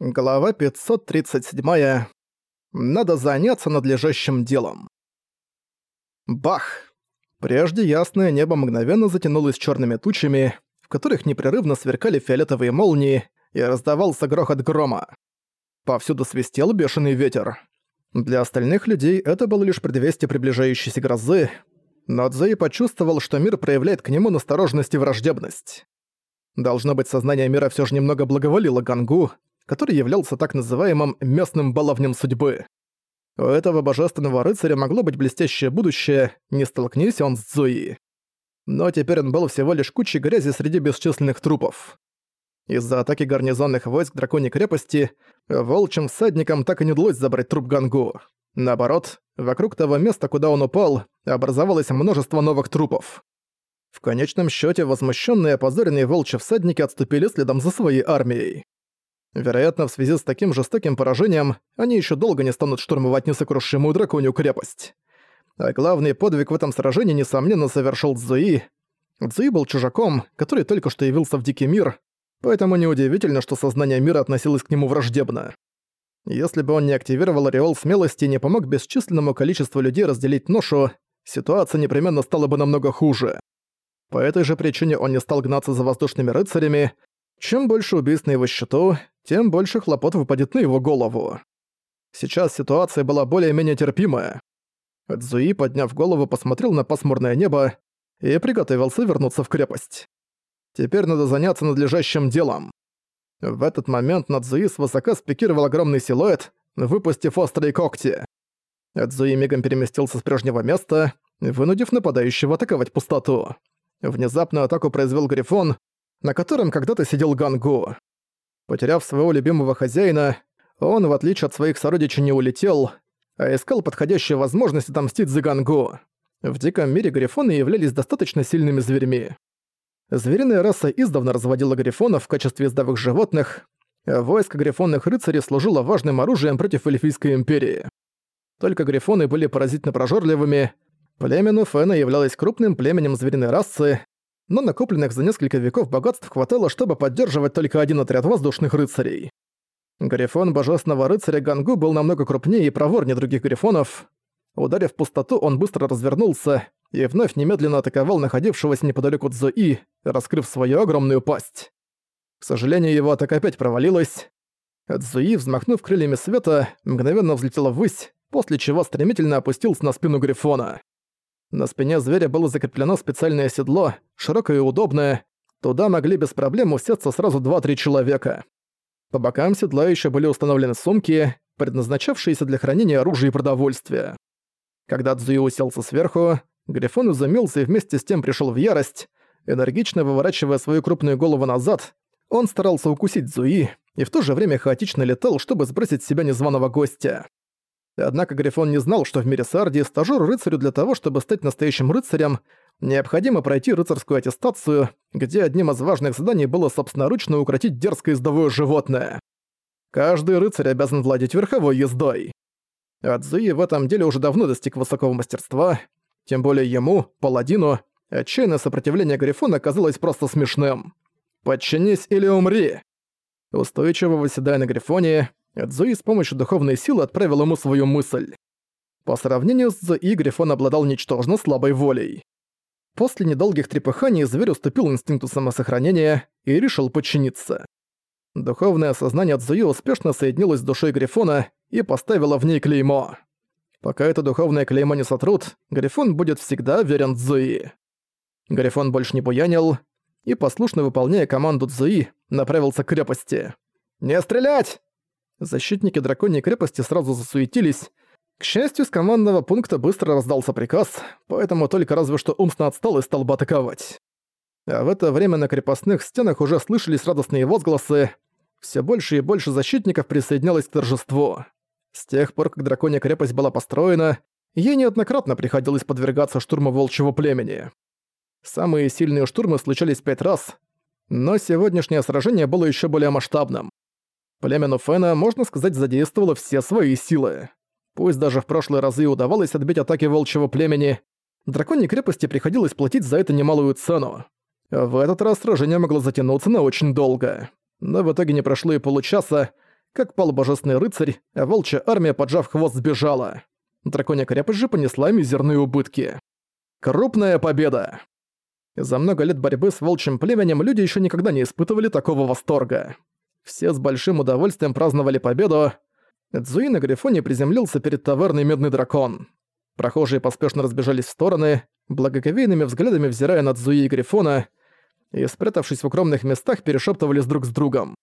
Глава 537. Надо заняться надлежащим делом. Бах! Прежде ясное небо мгновенно затянулось черными тучами, в которых непрерывно сверкали фиолетовые молнии, и раздавался грохот грома. Повсюду свистел бешеный ветер. Для остальных людей это было лишь предвестие приближающейся грозы, но Цзэй почувствовал, что мир проявляет к нему настороженность и враждебность. Должно быть, сознание мира все же немного благоволило Гангу, который являлся так называемым местным баловнем судьбы. У этого божественного рыцаря могло быть блестящее будущее, не столкнись он с Зуи. Но теперь он был всего лишь кучей грязи среди бесчисленных трупов. Из-за атаки гарнизонных войск драконьей крепости волчьим всадникам так и не удалось забрать труп Гангу. Наоборот, вокруг того места, куда он упал, образовалось множество новых трупов. В конечном счете возмущенные и опозоренные волчьи всадники отступили следом за своей армией. Вероятно, в связи с таким жестоким поражением они еще долго не станут штурмовать несокрушимую драконью крепость. А главный подвиг в этом сражении, несомненно, совершил Цзуи. Цзуи был чужаком, который только что явился в Дикий мир, поэтому неудивительно, что сознание мира относилось к нему враждебно. Если бы он не активировал ореол смелости и не помог бесчисленному количеству людей разделить ношу, ситуация непременно стала бы намного хуже. По этой же причине он не стал гнаться за воздушными рыцарями. Чем больше убийств на его счету, тем больше хлопот выпадет на его голову. Сейчас ситуация была более-менее терпимая. Цзуи, подняв голову, посмотрел на пасмурное небо и приготовился вернуться в крепость. Теперь надо заняться надлежащим делом. В этот момент над Цзуи свысока спикировал огромный силуэт, выпустив острые когти. Цзуи мигом переместился с прежнего места, вынудив нападающего атаковать пустоту. Внезапную атаку произвел Грифон, на котором когда-то сидел Гангу. Потеряв своего любимого хозяина, он, в отличие от своих сородичей, не улетел, а искал подходящую возможность отомстить за Гангу. В диком мире грифоны являлись достаточно сильными зверьми. Звериная раса издавна разводила грифонов в качестве ездовых животных, а войско грифонных рыцарей служило важным оружием против Эльфийской империи. Только грифоны были поразительно прожорливыми, племя Нуфена являлось крупным племенем звериной расы, но накопленных за несколько веков богатств хватало, чтобы поддерживать только один отряд воздушных рыцарей. Грифон Божественного Рыцаря Гангу был намного крупнее и проворнее других грифонов. Ударив пустоту, он быстро развернулся и вновь немедленно атаковал находившегося неподалеку Цзуи, раскрыв свою огромную пасть. К сожалению, его атака опять провалилась. Цзуи, взмахнув крыльями света, мгновенно взлетела ввысь, после чего стремительно опустился на спину Грифона. На спине зверя было закреплено специальное седло, широкое и удобное. Туда могли без проблем усеться сразу 2-3 человека. По бокам седла еще были установлены сумки, предназначавшиеся для хранения оружия и продовольствия. Когда Цзуи уселся сверху, Грифон изумился и вместе с тем пришел в ярость. Энергично выворачивая свою крупную голову назад, он старался укусить Зуи и в то же время хаотично летал, чтобы сбросить с себя незваного гостя. Однако Грифон не знал, что в мире Сардии стажёру-рыцарю для того, чтобы стать настоящим рыцарем, необходимо пройти рыцарскую аттестацию, где одним из важных заданий было собственноручно укротить дерзкое ездовое животное. Каждый рыцарь обязан владеть верховой ездой. Адзуи в этом деле уже давно достиг высокого мастерства, тем более ему, паладину, отчаянное сопротивление Грифона казалось просто смешным. «Подчинись или умри!» Устойчиво выседая на Грифоне, Цзуи с помощью духовной силы отправил ему свою мысль. По сравнению с Цзуи, Грифон обладал ничтожно слабой волей. После недолгих трепыханий зверь уступил инстинкту самосохранения и решил подчиниться. Духовное сознание Цзуи успешно соединилось с душой Грифона и поставило в ней клеймо. Пока это духовное клеймо не сотрут, Грифон будет всегда верен Цзуи. Грифон больше не буянил и, послушно выполняя команду Цзуи, направился к крепости. «Не стрелять!» Защитники драконьей крепости сразу засуетились. К счастью, с командного пункта быстро раздался приказ, поэтому только разве что умственно отстал и стал бы атаковать. А в это время на крепостных стенах уже слышались радостные возгласы. Все больше и больше защитников присоединялось к торжеству. С тех пор, как драконья крепость была построена, ей неоднократно приходилось подвергаться штурму волчьего племени. Самые сильные штурмы случались пять раз, но сегодняшнее сражение было еще более масштабным. Племя Нуфена, можно сказать, задействовало все свои силы. Пусть даже в прошлые разы удавалось отбить атаки волчьего племени, драконьей крепости приходилось платить за это немалую цену. В этот раз сражение могло затянуться на очень долго. Но в итоге не прошло и получаса, как пал божественный рыцарь, а волчья армия, поджав хвост, сбежала. Драконья крепость же понесла мизерные убытки. Крупная победа! За много лет борьбы с волчьим племенем люди еще никогда не испытывали такого восторга. Все с большим удовольствием праздновали победу. Цзуи на Грифоне приземлился перед таверной Медный Дракон. Прохожие поспешно разбежались в стороны, благоговейными взглядами взирая на Цзуи и Грифона, и, спрятавшись в укромных местах, перешептывались друг с другом.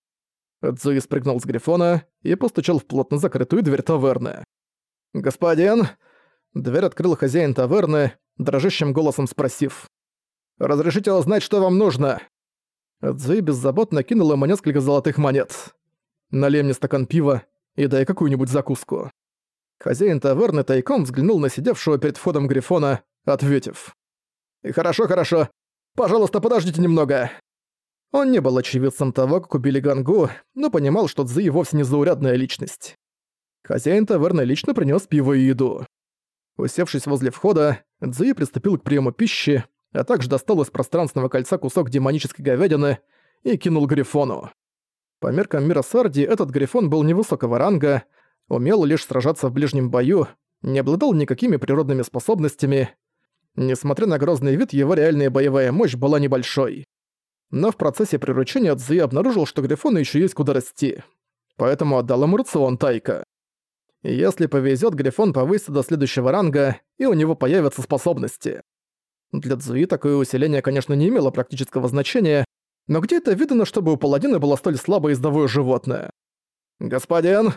Цзуи спрыгнул с Грифона и постучал в плотно закрытую дверь таверны. «Господин!» Дверь открыл хозяин таверны, дрожащим голосом спросив. «Разрешите узнать, что вам нужно?» Цзуи беззаботно кинул ему несколько золотых монет. «Налей мне стакан пива и дай какую-нибудь закуску». Хозяин таверны тайком взглянул на сидевшего перед входом Грифона, ответив. «Хорошо, хорошо. Пожалуйста, подождите немного». Он не был очевидцем того, как убили Гангу, но понимал, что Цзуи вовсе не заурядная личность. Хозяин таверны лично принес пиво и еду. Усевшись возле входа, Цзуи приступил к приему пищи, а также достал из пространственного кольца кусок демонической говядины и кинул Грифону. По меркам мира Сарди, этот Грифон был невысокого ранга, умел лишь сражаться в ближнем бою, не обладал никакими природными способностями. Несмотря на грозный вид, его реальная боевая мощь была небольшой. Но в процессе приручения Цзуи обнаружил, что Грифону еще есть куда расти. Поэтому отдал ему рацион Тайка. Если повезет, Грифон повысится до следующего ранга, и у него появятся способности. Для Цзуи такое усиление, конечно, не имело практического значения, но где это видно, чтобы у паладина было столь слабое ездовое животное? «Господин!»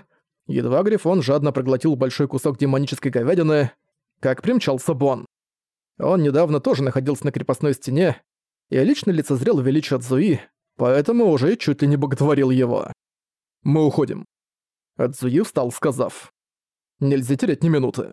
Едва Грифон жадно проглотил большой кусок демонической говядины, как примчался Бон. Он недавно тоже находился на крепостной стене и лично лицезрел величие Цзуи, поэтому уже чуть ли не боготворил его. «Мы уходим». Цзуи встал, сказав. Нельзя терять ни минуты.